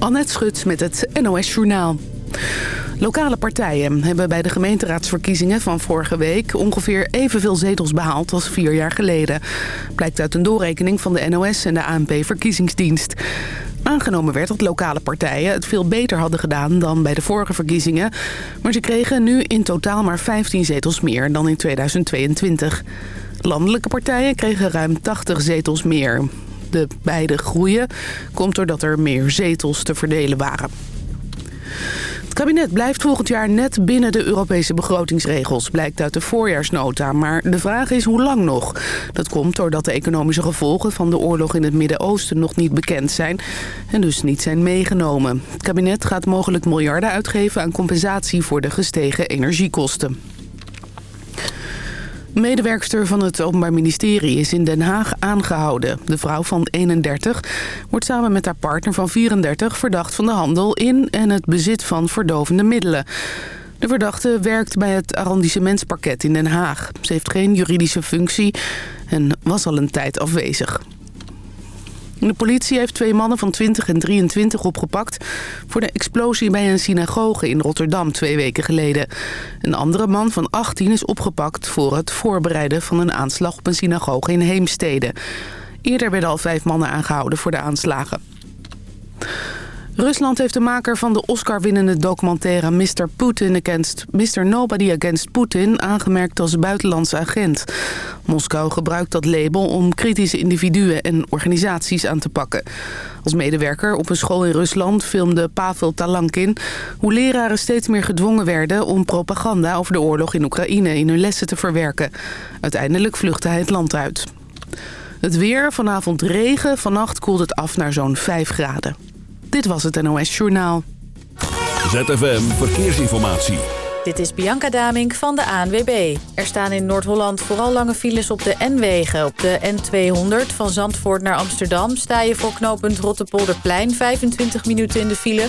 Annette Schut met het NOS Journaal. Lokale partijen hebben bij de gemeenteraadsverkiezingen van vorige week... ongeveer evenveel zetels behaald als vier jaar geleden. Blijkt uit een doorrekening van de NOS en de ANP-verkiezingsdienst. Aangenomen werd dat lokale partijen het veel beter hadden gedaan dan bij de vorige verkiezingen. Maar ze kregen nu in totaal maar 15 zetels meer dan in 2022. Landelijke partijen kregen ruim 80 zetels meer. De beide groeien komt doordat er meer zetels te verdelen waren. Het kabinet blijft volgend jaar net binnen de Europese begrotingsregels, blijkt uit de voorjaarsnota. Maar de vraag is hoe lang nog. Dat komt doordat de economische gevolgen van de oorlog in het Midden-Oosten nog niet bekend zijn en dus niet zijn meegenomen. Het kabinet gaat mogelijk miljarden uitgeven aan compensatie voor de gestegen energiekosten. Medewerkster van het Openbaar Ministerie is in Den Haag aangehouden. De vrouw van 31 wordt samen met haar partner van 34 verdacht van de handel in en het bezit van verdovende middelen. De verdachte werkt bij het arrondissementsparket in Den Haag. Ze heeft geen juridische functie en was al een tijd afwezig. De politie heeft twee mannen van 20 en 23 opgepakt... voor de explosie bij een synagoge in Rotterdam twee weken geleden. Een andere man van 18 is opgepakt voor het voorbereiden van een aanslag op een synagoge in Heemstede. Eerder werden al vijf mannen aangehouden voor de aanslagen. Rusland heeft de maker van de Oscar-winnende documentaire Mr. Putin against Mr. Nobody Against Putin aangemerkt als buitenlandse agent. Moskou gebruikt dat label om kritische individuen en organisaties aan te pakken. Als medewerker op een school in Rusland filmde Pavel Talankin hoe leraren steeds meer gedwongen werden om propaganda over de oorlog in Oekraïne in hun lessen te verwerken. Uiteindelijk vluchtte hij het land uit. Het weer, vanavond regen, vannacht koelt het af naar zo'n 5 graden. Dit was het NOS Journaal. ZFM Verkeersinformatie. Dit is Bianca Damink van de ANWB. Er staan in Noord-Holland vooral lange files op de N-wegen. Op de N200 van Zandvoort naar Amsterdam... sta je voor knooppunt Rottepolderplein 25 minuten in de file.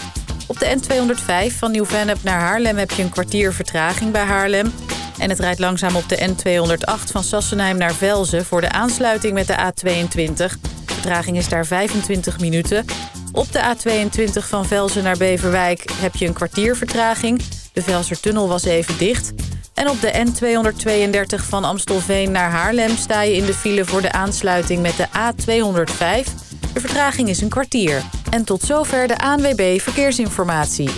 Op de N205 van Nieuw-Vennep naar Haarlem... heb je een kwartier vertraging bij Haarlem. En het rijdt langzaam op de N208 van Sassenheim naar Velzen... voor de aansluiting met de A22. De vertraging is daar 25 minuten... Op de A22 van Velzen naar Beverwijk heb je een kwartier vertraging. De Velsertunnel was even dicht. En op de N232 van Amstelveen naar Haarlem sta je in de file voor de aansluiting met de A205. De vertraging is een kwartier. En tot zover de ANWB Verkeersinformatie.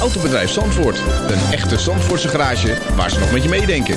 Autobedrijf Zandvoort. Een echte Zandvoortse garage waar ze nog met je meedenken.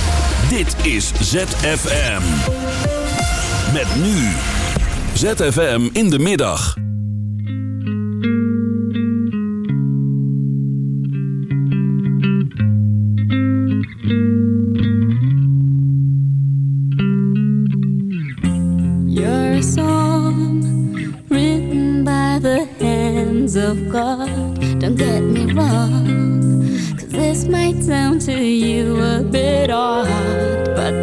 Dit is ZFM. Met nu. ZFM in de middag. You're a song written by the hands of God. Don't get me wrong, this might sound to you a bit odd, but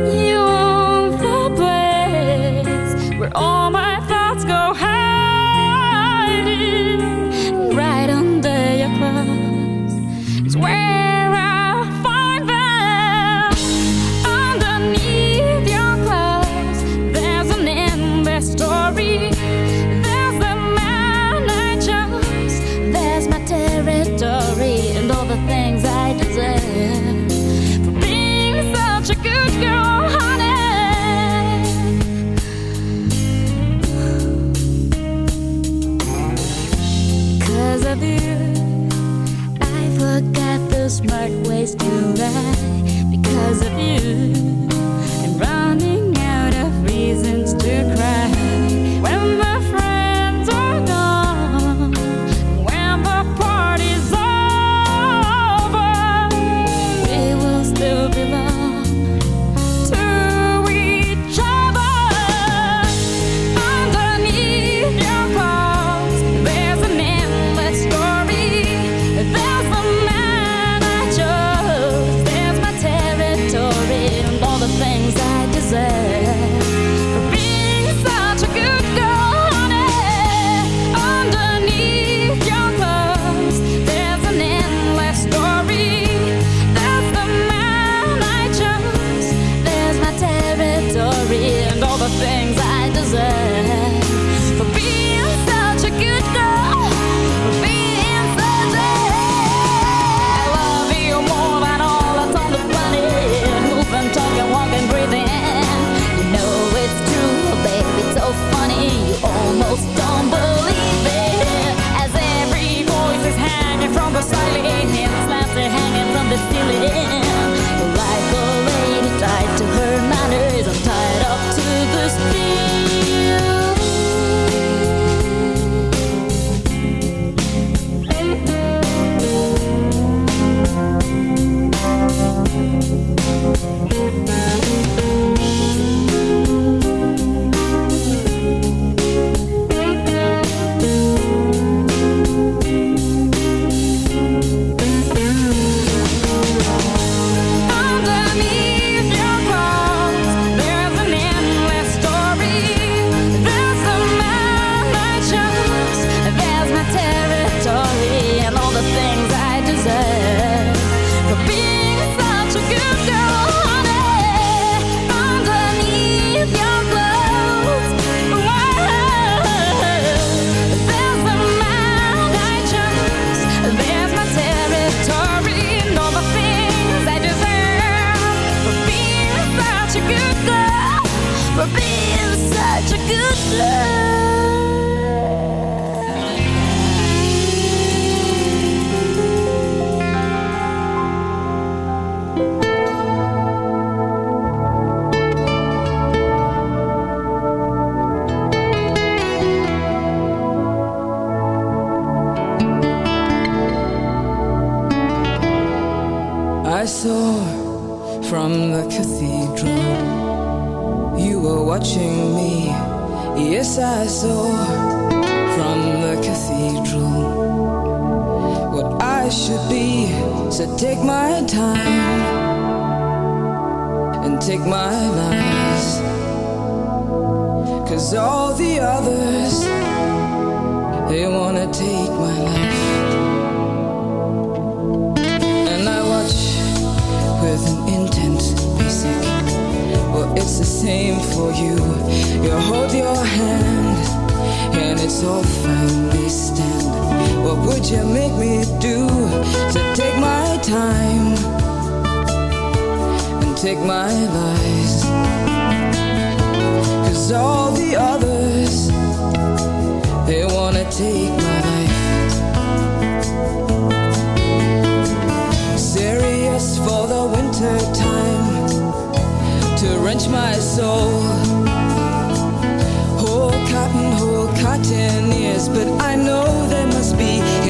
So take my time and take my lies. Cause all the others, they wanna take my life. And I watch with an intent basic. Well, it's the same for you. You hold your hand, and it's all fine, they stand. What would you make me do to take my time and take my lies? Cause all the others, they wanna take my life. Serious for the winter time to wrench my soul. Whole cotton, whole cotton ears, but I know there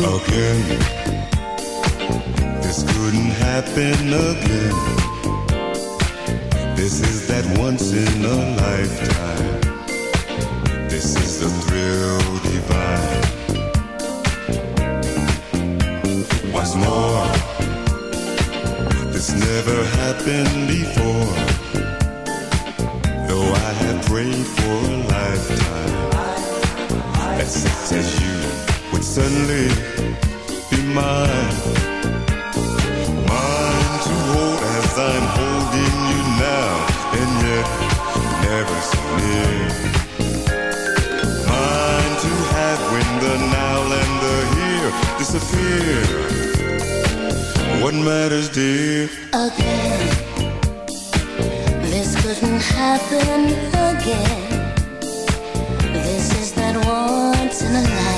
Again. This couldn't happen again. This is that once in a lifetime. This is the thrill divine. What's more, this never happened before. Though I had prayed for a lifetime that such as you would suddenly be mine. Mine to hold as I'm holding you now, and yet never so near. Mine to have when the now and the here disappear. What matters, dear? again. This couldn't happen again. This is that once in a lifetime.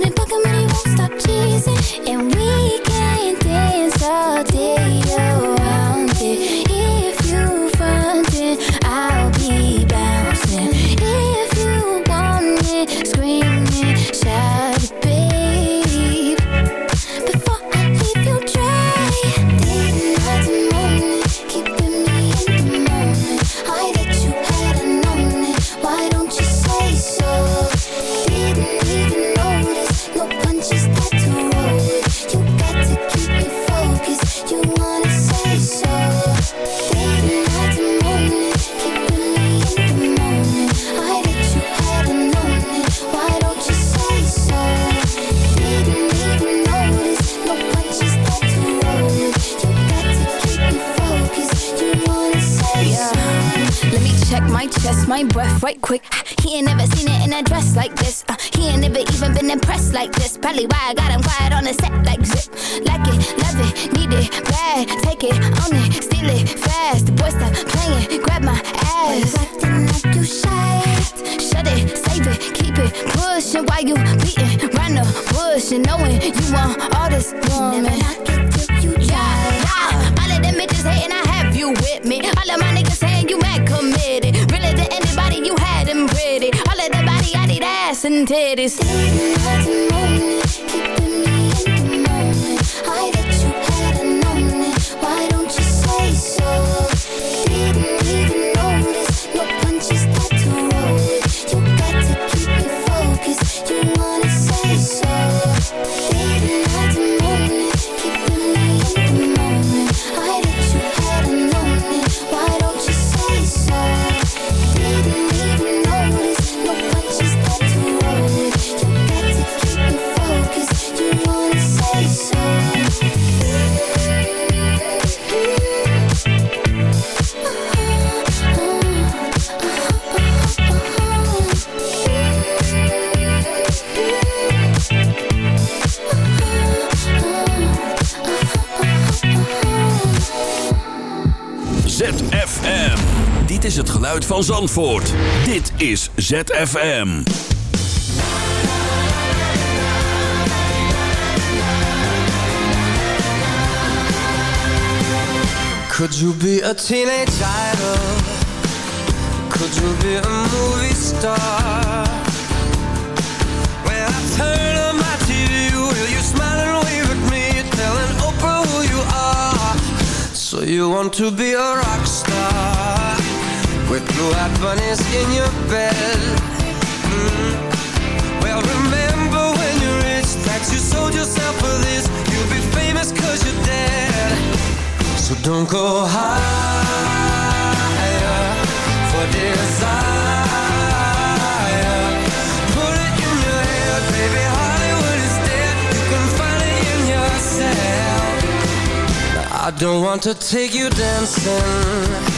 And bucket, but money won't stop teasing van Zandvoort. Dit is ZFM. Could you be a teenage idol? Could you be a movie star? When I turn on my TV, will you smile and wave at me? telling Oprah who you are. So you want to be a rock star? with blue eyed bunnies in your bed. Mm. Well, remember when you're rich that you sold yourself for this. You'll be famous cause you're dead. So don't go higher for desire. Put it in your head, baby. Hollywood is dead. You can find it in yourself. Now, I don't want to take you dancing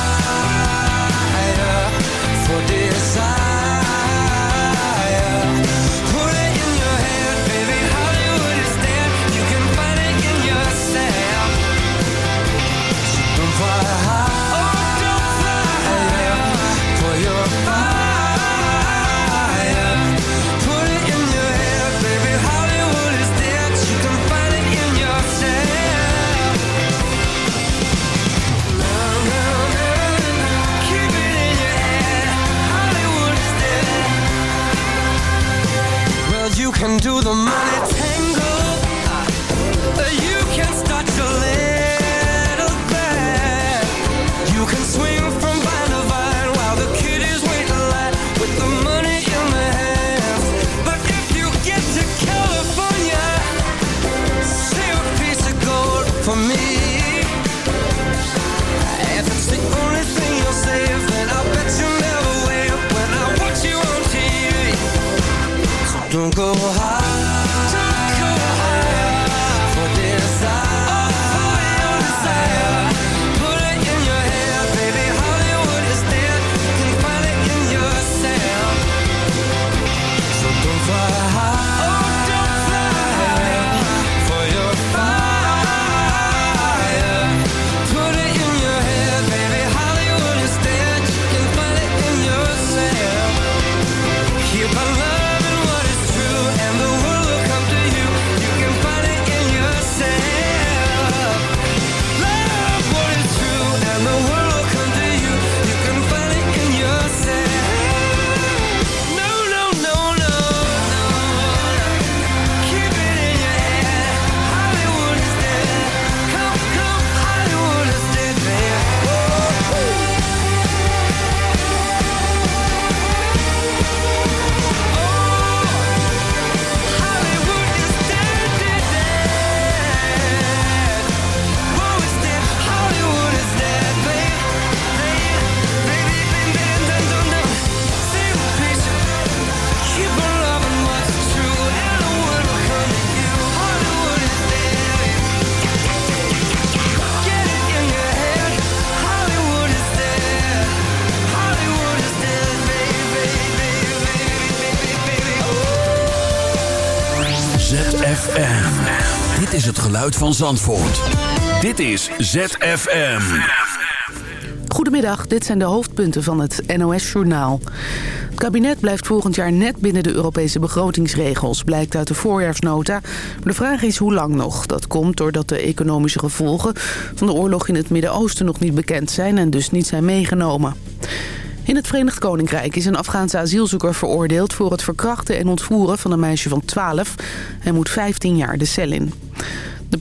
can do the money van Zandvoort. Dit is ZFM. Goedemiddag, dit zijn de hoofdpunten van het NOS-journaal. Het kabinet blijft volgend jaar net binnen de Europese begrotingsregels... blijkt uit de voorjaarsnota. De vraag is hoe lang nog. Dat komt doordat de economische gevolgen van de oorlog in het Midden-Oosten... nog niet bekend zijn en dus niet zijn meegenomen. In het Verenigd Koninkrijk is een Afghaanse asielzoeker veroordeeld... voor het verkrachten en ontvoeren van een meisje van 12. Hij moet 15 jaar de cel in.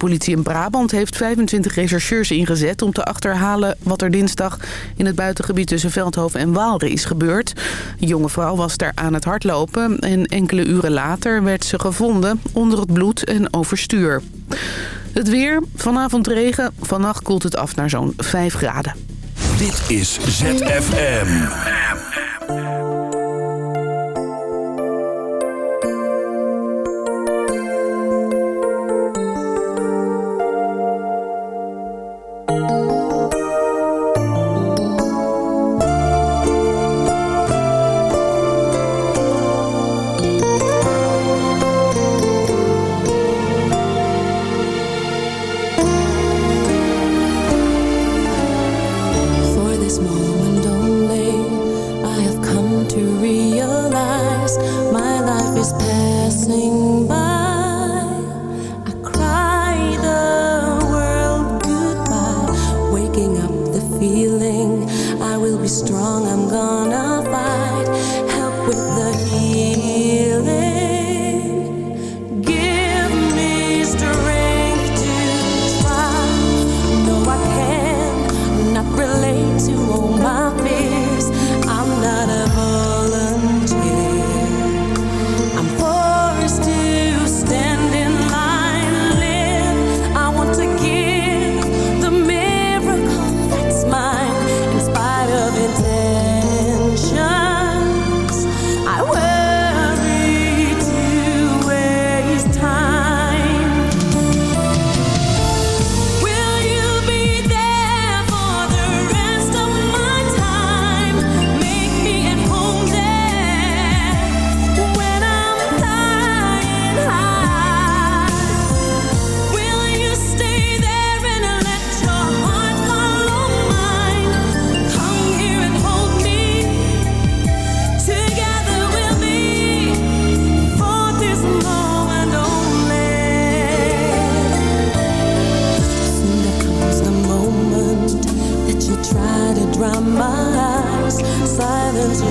Politie in Brabant heeft 25 rechercheurs ingezet om te achterhalen wat er dinsdag in het buitengebied tussen Veldhoven en Waalre is gebeurd. Een jonge vrouw was daar aan het hardlopen en enkele uren later werd ze gevonden onder het bloed en overstuur. Het weer, vanavond regen, vannacht koelt het af naar zo'n 5 graden. Dit is ZFM.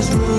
through.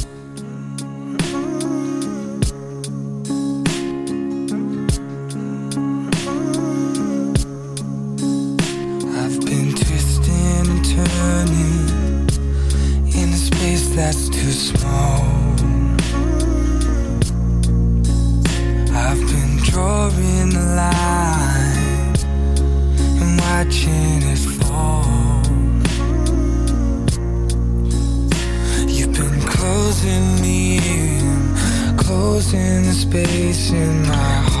You've been Closing me in, closing the space in my heart.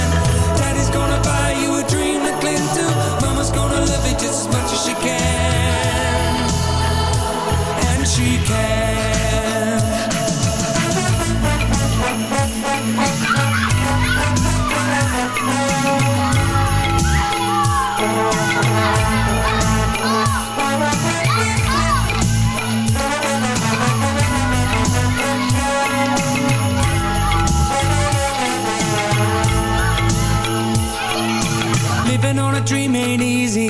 Much as she can. And she can. Living on a dream ain't easy,